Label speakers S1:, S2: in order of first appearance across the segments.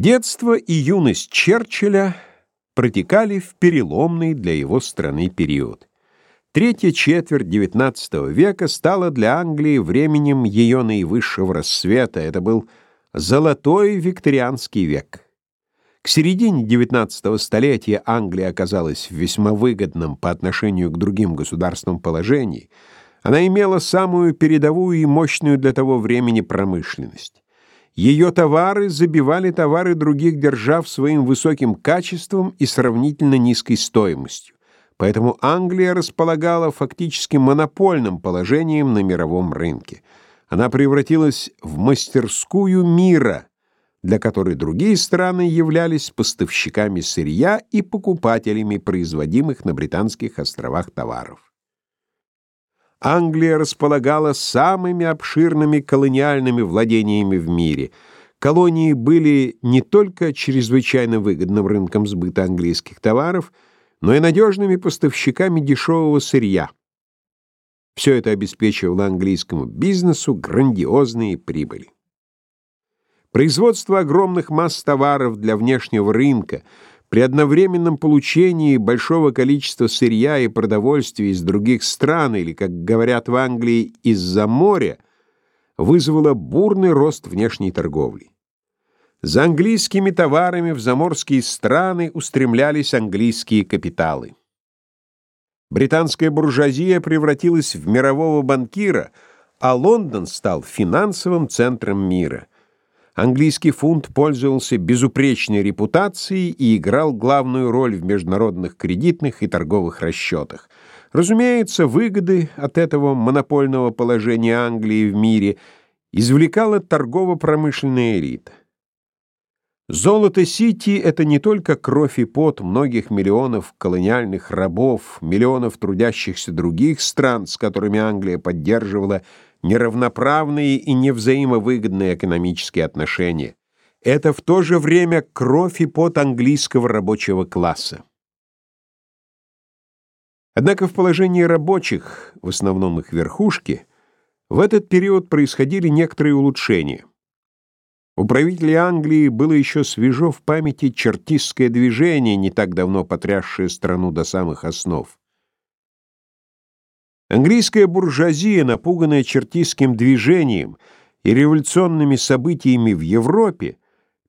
S1: Детство и юность Черчилля протекали в переломный для его страны период. Третья четверть XIX века стала для Англии временем ее наивысшего рассвета. Это был золотой викторианский век. К середине XIX столетия Англия оказалась в весьма выгодном по отношению к другим государствам положении. Она имела самую передовую и мощную для того времени промышленность. Ее товары забивали товары других держав своим высоким качеством и сравнительно низкой стоимостью. Поэтому Англия располагала фактически монопольным положением на мировом рынке. Она превратилась в мастерскую мира, для которой другие страны являлись поставщиками сырья и покупателями производимых на британских островах товаров. Англия располагала самыми обширными колониальными владениями в мире. Колонии были не только чрезвычайно выгодным рынком сбыта английских товаров, но и надежными поставщиками дешевого сырья. Все это обеспечивало английскому бизнесу грандиозные прибыли. Производство огромных масс товаров для внешнего рынка – при одновременном получении большого количества сырья и продовольствия из других стран, или, как говорят в Англии, из-за моря, вызвало бурный рост внешней торговли. За английскими товарами в заморские страны устремлялись английские капиталы. Британская буржуазия превратилась в мирового банкира, а Лондон стал финансовым центром мира. Английский фунт пользовался безупречной репутацией и играл главную роль в международных кредитных и торговых расчетах. Разумеется, выгоды от этого монопольного положения Англии в мире извлекала торгово-промышленная элита. Золото Сити — это не только кровь и пот многих миллионов колониальных рабов, миллионов трудящихся других стран, с которыми Англия поддерживала неравноправные и невзаимовыгодные экономические отношения. Это в то же время кровь и пот английского рабочего класса. Однако в положении рабочих, в основном их верхушки, в этот период происходили некоторые улучшения. У правителей Англии было еще свежо в памяти чертистское движение, не так давно потрясшее страну до самых основ. Английская буржуазия, напуганная чертистским движением и революционными событиями в Европе,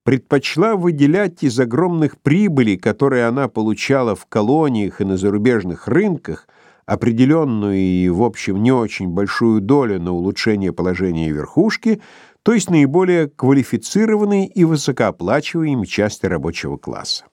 S1: предпочла выделять из огромных прибылей, которые она получала в колониях и на зарубежных рынках, определенную и, в общем, не очень большую долю на улучшение положения верхушки, то есть наиболее квалифицированной и высокооплачиваемой части рабочего класса.